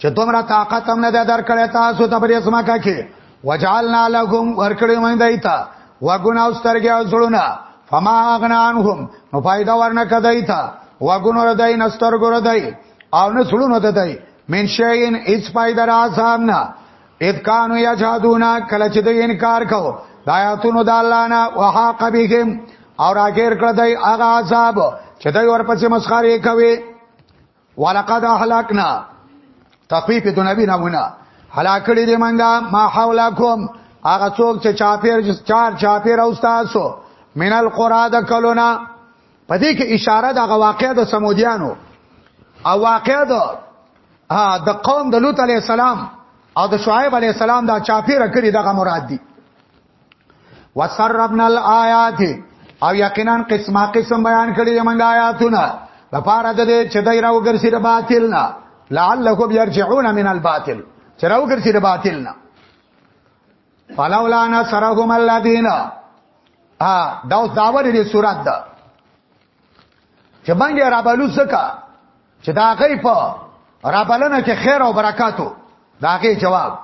چې دومره طاقت هم نه درکړی تاسو ته پرې سما کاکي وجعلنا لهم ورکړې مې دایتا وګون او سترګې او زړونه فما اغنانهم نو فائدہ ورنه کدایتا وګون ور دای نستر ګور دای او نه زړونه دای من شین اس فائدہ را سامنا اذ کانوا یجحدون کله چې دوی انکار کو د آیاتونو د الله نه وحاق بهم او راګیر کړ دای هغه عذاب چې دوی ورپسې مسخره کوي ولقد اهلكنا تخفیف د نبی نمونه هلاکړي دي منګه ما حولکم هغه څوک چې چاپیر چار چاپیر او تاسو من القرى د کلونا پدې کې اشاره د واقع د سمودیانو او واقع د د قوم د لوط علی السلام او د شعیب علی السلام دا چاپیر کړي دغه مراد دي وسربنا الآیات او یقینا قسمه قسم بیان کړی د منګ آیاتونه د پاره د دې چې دای راوګرځي د باطل نه لعلهم يرجعون من الباطل چې راوګرځي د باطل نه فلولا نصرهم الذين ها دا اوس داور دي صورت ده چې باندې رابلو زکا چې دا غي په رابلنه کې خیر او برکاتو دا غي جواب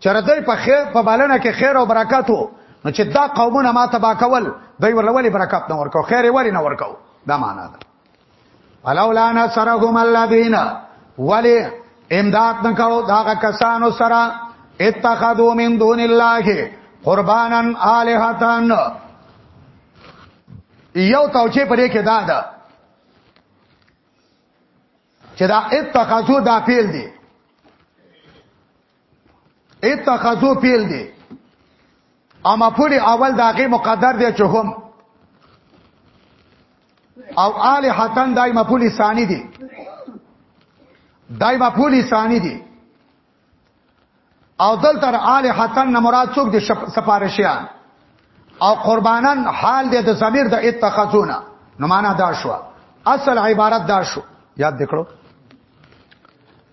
چرته په خیر په بالنه کې خیر او برکاتو نو چې دا قومونه ما تبا کول دوی ورولې برکات نه ورکو خیر ورې نه ورکو دا معنا ده ولولا نصرهم الذين ولی امداد نکاو داغه کسانو سره اتخذوا من دون الله قربانا الهتان یو توجه پرې کې دا ده چې دا اتخذو دا پیل دی اتخذو پیل دی اما پوری اول داغه مقدر دی چې هم او آل حتن دای مفعول ثانی دی دای مفعول ثانی دی او دل تر آل حتن نه مراد څوک دي سپارشیان او قربانن حال دې د ضمیر د اتخذونا نو معنا دا شو اصل عبارت دا شو یاد دکړو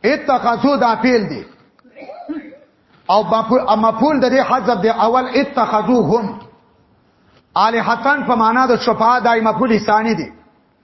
اتخذو دا پیل دی او مفعول د دې حذف دی اول اتخذوهم الہتن په معنا د شفاعت دای مفعول ثانی دی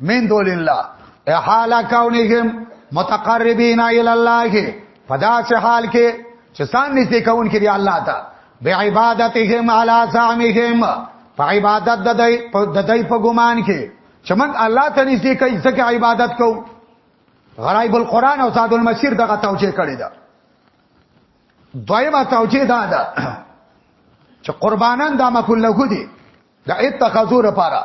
من دول الله احاله کونهم متقربین الی الله فدا سه حال کې چې سان نږدې کون کې دی الله ته به عبادتهم علی زعمهم په عبادت د دای په د دای په ګمان کې چې موږ الله ته نږدې کوي ځکه عبادت کوو غرایب القرآن او سعد المسیر دغه توجیه کړی دا دویمه توجیه دا ده چې قربانان دا مکلغو دي د اتخذو لپاره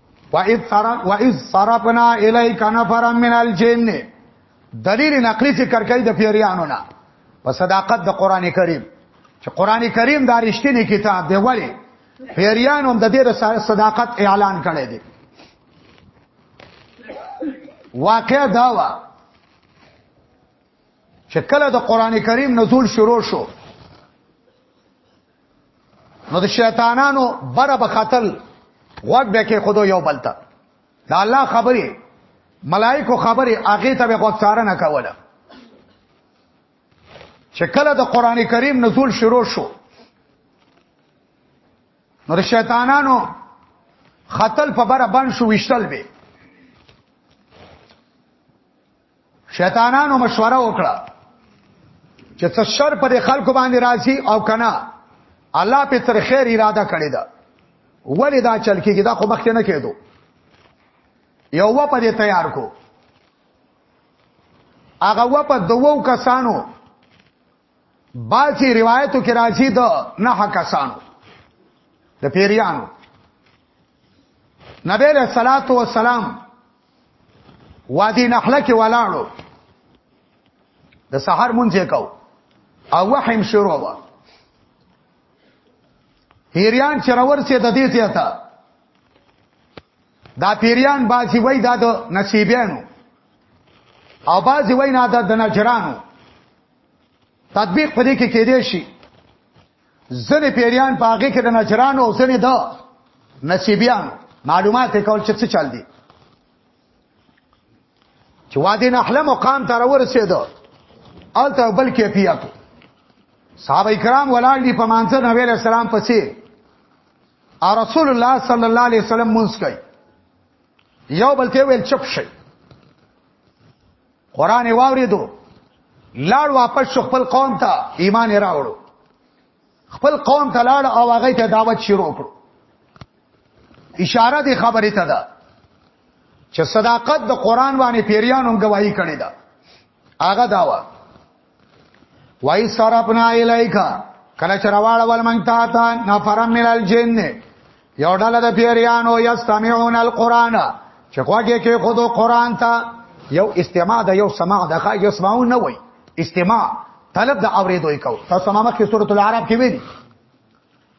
واذ سرا واذ صرفنا الیک نفرا من الجن دلیل نقلی ذکر کوي د پیریانو نه په صداقت د قران کریم چې قران کریم دا رښتینی کتاب دی ولی پیریان هم د دې صداقت اعلان کړی دی واقع دا و چې کله د قران کریم نزول شروع شو نو د شیطانانو بره بخاتل غوږ به کې خودو یو بلته دا الله خبرې ملائکو خبرې هغه ته به غوږ چاره نه کوله چې کله د قران کریم نزول شروع شو نو د شیطانانو خطل په بره بند شو وشتل به شیطانانو مشوره وکړه چې څه شر پر خلکو باندې راځي او کنه الله په تر خیر اراده کړی دا ولې دا چل کېږي دا خو مخکې نه کېدو یو و په دې تیار کو هغه و په دوو کسانو باچی روایتو کې راځي د نه کسانو د پیریانو نبی له صلوات و سلام وادي نخله کې ولاړو د سحر مونږ یې کو او وحیم شروع و پیریان چرور سي د دې ته تا دا پیریان بازی وای دا د نصیبانو او بازی وای نه د نجرانو تطبیق پدې کې کېدې شي ځنې پیریان په هغه کې د نجران او ځنې د نصیبیان معلومات کول چې څه چل دي چې وادي نحله مقام تر ورسېدو الته بل کې پیاتو صحابه کرام ولاړ دي په مانځه نبی له سلام پسې ا رسول الله صلی الله علیه وسلم مونږ کوي یو بل ته ویل چپ شي قران یې واوریدو لاړ واپس شو خپل قوم ته ایمان یې راوړو خپل قوم ته لاړ او هغه ته دعوت شروع کړو اشاره دی خبرې ته ده چې صداقت د قران باندې پیریانو گواہی کړې ده هغه داوا وای سرپنا الیکا کله چرواړه ول مونږ ته تا نفرم من الجن یو ډله د پیریانو یستمعون القرآن چې خوږه کې خود قرآن ته یو استماع د یو سماع د خا یسمعون نه وای استماع طلب د اوریدوي کو تاسو ما مخکې سورۃ العرب کې ویلي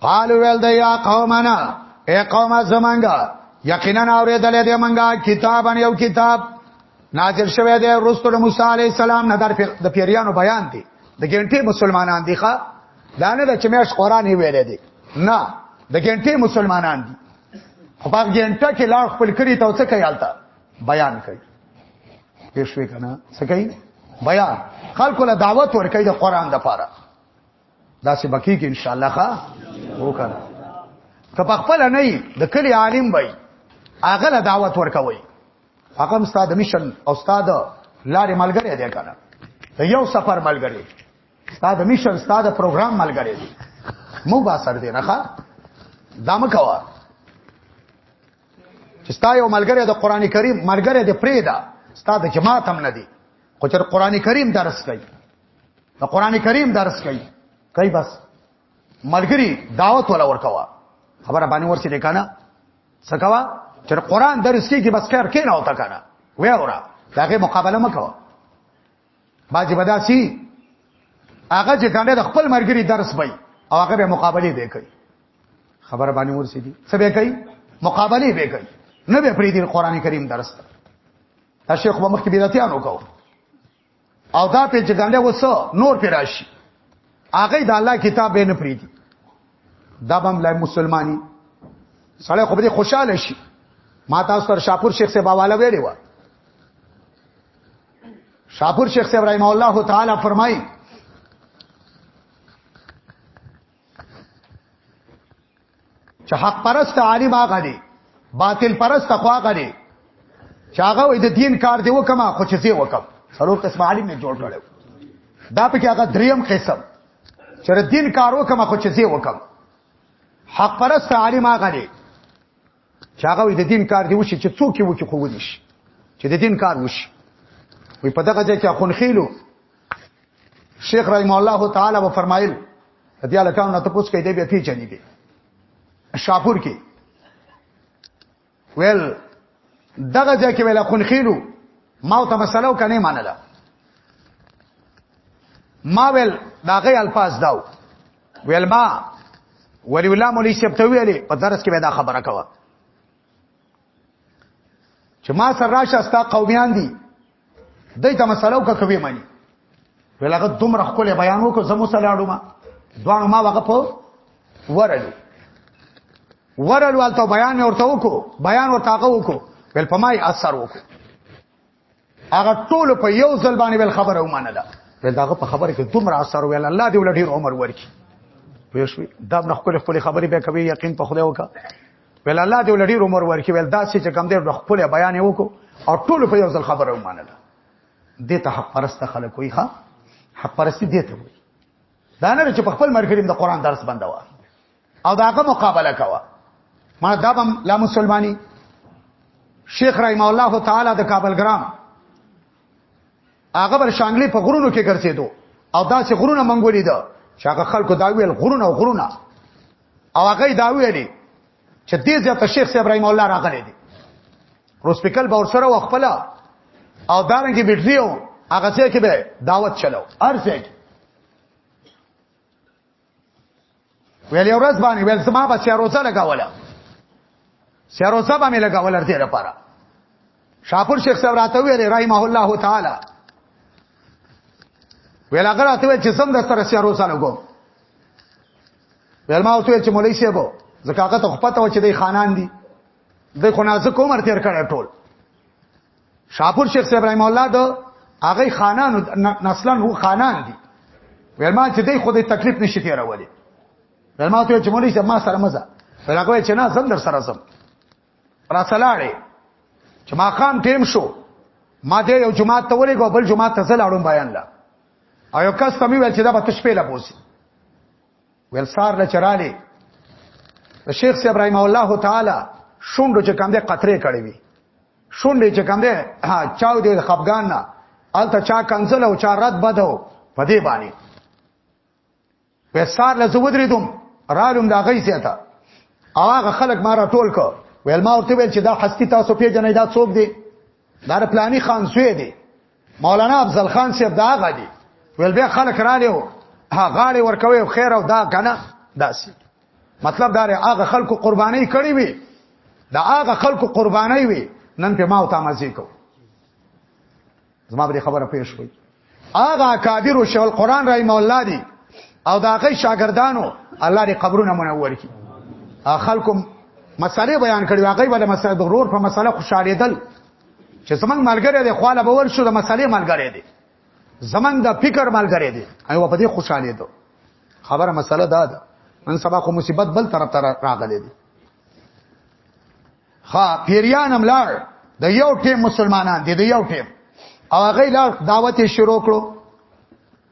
قالو ویل د یا قومنا اے قوم زمانګه یقینا اوریدل دې منګه کتاب ان یو کتاب نازل شوه دې رسول موسی علی السلام نه در د پیریانو بیان دي د ګنټي مسلمانان دي ښا دا نه د چمیش قران ویل دي نه د ګنټي مسلمانان دي خو په ګنټه کې لا خپل کړی ته څه کوي حالت بیان کوي پېښوي کنه څه کوي بیان خلکو له دعوت ورکړي د قران د پاره دا څه بکی کې ان شاء الله ښا وکړه که په خپل نه د کلی عالم وای هغه له دعوت ورکوي هغه استاد میشن او استاد لارې ملګری دی کنه ته یو سفر ملګری استاد میشن استاد پروګرام ملګری دی مو با سر دی نه ښا دامه کوا چې ستا یو ملګری د قران کریم ملګری د پریدا ستا د جماعت هم نه دی خو چې قران کریم درس کوي د قران کریم درس کوي کوي بس ملګری دعوت ولا ورکوا خبره باندې ورسې ده کنه سکوا چې قران درس کې بس کار کینه او تا کنه وې اورا داغه مقابله مکو باجی بداسي هغه چې کنه د خپل مرګري درس وای او هغه به مقابله دی کوي خبر باندې ورسې دي څه به کوي مقابله به کوي نه به پری دي قران کریم درس ته شیخ مخکې بدعتانو کوو او دا په جګړه وسو نور پر راشي هغه د الله کتاب نه پریدي دا بم لای مسلمانی سړی خو به خوشاله شي ما تاسو تر شاپور شیخ صاحب حواله ویلې و شاپور شیخ صاحب رحم الله تعالی فرمایي چې حق پرست عالم هغه دی باطل پرست خو هغه دی چې هغه وې د دین کار دی وکما خو چې زی وکم سرور قسم عالم نه جوړ کړو دا په کې هغه دریم قسم چې دین کار وکما خو چې زی وکم حق پرست عالم هغه دی چې هغه د دین کار دی وشي چې څوک یې وکړي خو ودی شي چې د دین کار وشي وي په دغه ځای کې خونخیلو شیخ رحم الله تعالی و فرمایل دې الکان نه تاسو کې دې بیا تی چلی دي شاپور کې ویل دغه ځای کې ویل خونخیلو ما ته مسله وکنه منله ما ویل داغه الفاظ داو ویلما ولی الله مولوی صاحب ته ویلې په درس کې دا خبره کوه چې ما سره راشه ستا قومیان دي دای ته مسله وکړه کوي مانی ولغه دومره خپل بیان وکړ زمو سلاړو ما دوه ما وقف ورلو ورلو الته بیان ورته وکړو بیان ورته هغه وکړو ول په مای اثر وکړو هغه ټول په یو ځل باندې بل خبره ومنله ول داغه په خبره کې دومره اثر ویل الله دې ول ډیر عمر ورکړي پوه شو دا نه خپل خپل خبرې به کوي یقین په خدای وکړه ول الله دې ول ډیر عمر ورکړي ول دا چې کم دې خپل بیان وکړو او ټول په یو ځل خبره ومنله دې ته حق پرسته خلک وي ښا حق پرستی دې ته وي دا نه چې په خپل مرګریم د قران درس بندوا او داغه مقابله کوا ما دا بم لا مسلمانی شیخ رحم الله تعالی د کابل ګرام هغه بر شانګلی په غرونو کې ګرځېدو او دا چې غرونه منګولې ده چې هغه خلکو دا ویل غرونه او غرونه او هغه دا ویلې چې دې ځته شیخ ابراهیم الله راغلی دی روسپیکل باور سره وخپل او دارنګي بیټریو هغه څه کې به دعوت چلو هر څه ویل ورځ باندې ویل زما په سیاروزه لګاوله سیاروزه باندې لګاول ارته لپاره شاپور شیخ صاحب راته ویل رحمه الله تعالی ویل هغه راته ویل چې سم د سره سیاروزه لګو ویل ما او ته چې مولوی صاحب زکاغه ته خپته و چې د خانان دي د خنازه کومر تیر کړه ټول شاپور شیخ صاحب رحم الله د هغه خانانو نسلن هو خانان دي ولما چې دوی خود تکلیف نشي تیرولې ولما ته چې مولوی صاحب ما سره مزه ولکه چې نه زم در سره زم را سلاړې چې ما خام ټیم شو ما دې یو جمعه ته ورې کو بل جمعه ته زلاړم بیان لا او یو کس تمي ول چې دا به تشپې لا بوسي ول سار له چراله شیخ ابراهیم الله تعالی شوندو چې کاندې قطرې کړې وي شونډې چې کم ده چاو دې خپګان نه الته چا کنسل او چا رد بدو په دې باندې په سار له زو درېدم رالم دا غي سیته هغه خلک ما را ټول کو ویل ما ورته ویل چې دا هستی تاسو پیژنې دا څوک دی دا پلاني خان سوی دی مولانا افضل خان صاحب دا غدي ول به خلک را لیو غاړي ورکوي خیر او دا کنه داسي مطلب دا هغه خلکو قرباني کړی وي دا هغه خلکو قرباني وي نن په ما او تامزي کو زما به خبره پیښ وي هغه اکابر او شیخ القران رحم الله دي او دا غي شاګردانو الله دې قبرونه منور کړي خلکو مسالې بیان کړي هغه به د مسله ضرور په مسله خوشاله دل چې زمنګ ملګری دی خواله به ورشو د مسلې ملګری دی زمنګ د فکر ملګری دی ایو په دې خوشاله دي خبره مسله دا ده نن سبا خو مصیبت بل طرف ته راغلی دی ها پیریان املار د یو ټیم مسلمانان دي د یو ټیم او هغه لار دعوت شروع کړو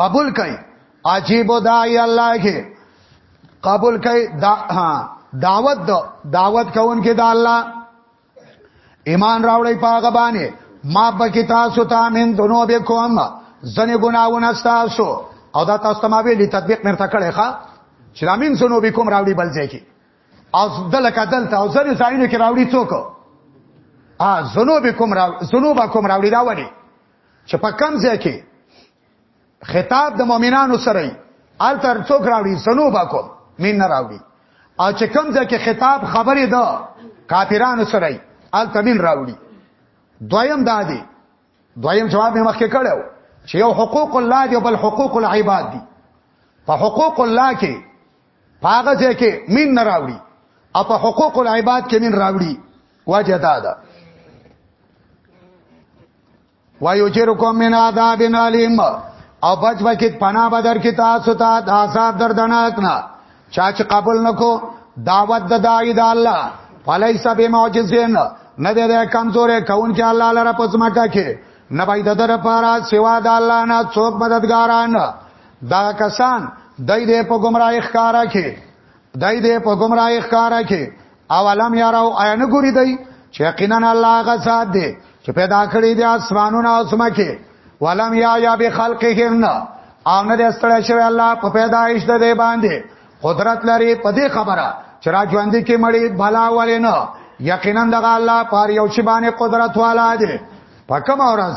قبول کړي عجیب دای الله کې قبول کړي دا دعوت دا دعوت کوون کې دا الله ایمان راوړی پاګه باندې ما په کې تاسو ته من دونو به کوم زنه ګناونه تاسو او دا تاسو ته ما ویلي تطبیق مرته کړی ښا چې لامین سنو به کوم راوړي بل ځای کې او دلکه دلته او زری ځایونه کې راوړي څوک ا زنو به کوم راوړي زنو به کوم راوړي دا ونی چې په کم ځای کې خطاب د مؤمنانو سره ای ال تر څوک راوړي سنو باکو مين نه راوړي او چې کم ځای کې خطاب خبرې ده کافرانو سره ای ال تمین راوړي دویم دا دی دویم جواب مې مخکې کړو چې یو حقوق الله دی او بل حقوق العباد دی په حقوق الله کې پاغه ځکه مين نه راوړي او په حقوق العباد کې مين راوړي وجه دا ده ويجركم من عذاب اليم او بچ بکیت پناه بدر کی تاسو ته د عذاب دردناک نه چا چې قبول نکو دعوت د دای د الله فلیس بمعجزین نه دې کمزورې کون کې الله لره پسماکه کې نه بای د در پارا سوا د الله نه څوک مددګاران دا کسان دای دې په گمراهی ښکارا کې دای دې په گمراهی ښکارا کې اولم یارو عین ګوري دی چې یقینا الله غزاد دی چې پیدا کړی دی اسمانونه او سمکه ولم یا یا به خلقهن او نه دې ستړی شوی الله په پیدایش د دې باندې قدرت لري په دې خبره چې را ژوند کې مړی بلا ولې نه یقینا دغه الله پاره یو شی باندې قدرت والا دی په کوم اورز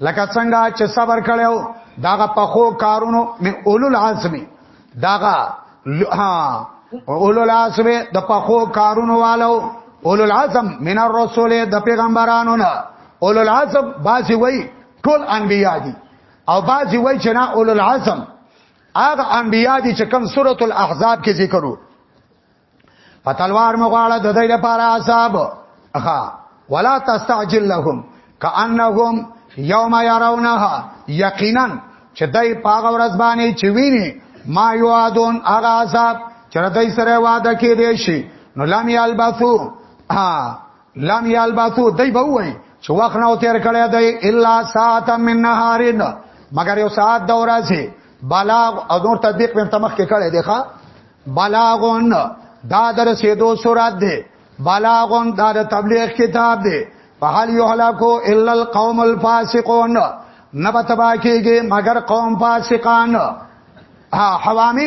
لکه څنګه چې صبر کړو داغه په خو کارونو من اولو العزم داغه ها اولو العزم د په خو کارونو والو اولو العزم من الرسول د پیغمبرانو نه اولو العزم باسي وای ټول انبیا دي او باسي وای چې نه اولو العزم هغه انبیا دي چې کوم سورۃ الاحزاب کې ذکر وو په تلوار مغواړه د دې لپاره عذاب اخا ولا تستعجل لهم کانهم یوم يرونها یقینا چې دای پاغه ورځ باندې چې ویني ما یوادون هغه عذاب چې دای سره وعده کې دی شي نو لم یلبثو ها لم یالباتو دای به وای چې وخت نه تیر کړی دی الا ساعت من نهارین مگر یو ساعت د ورځې بلاغ او نور تطبیق په تمخ کې کړی دی ښا بلاغون دا در سیدو سورات دی بلاغون دا د تبلیغ کتاب دی فهل یهلکو الا القوم الفاسقون نبتبا کیږي مگر قوم فاسقان حوامین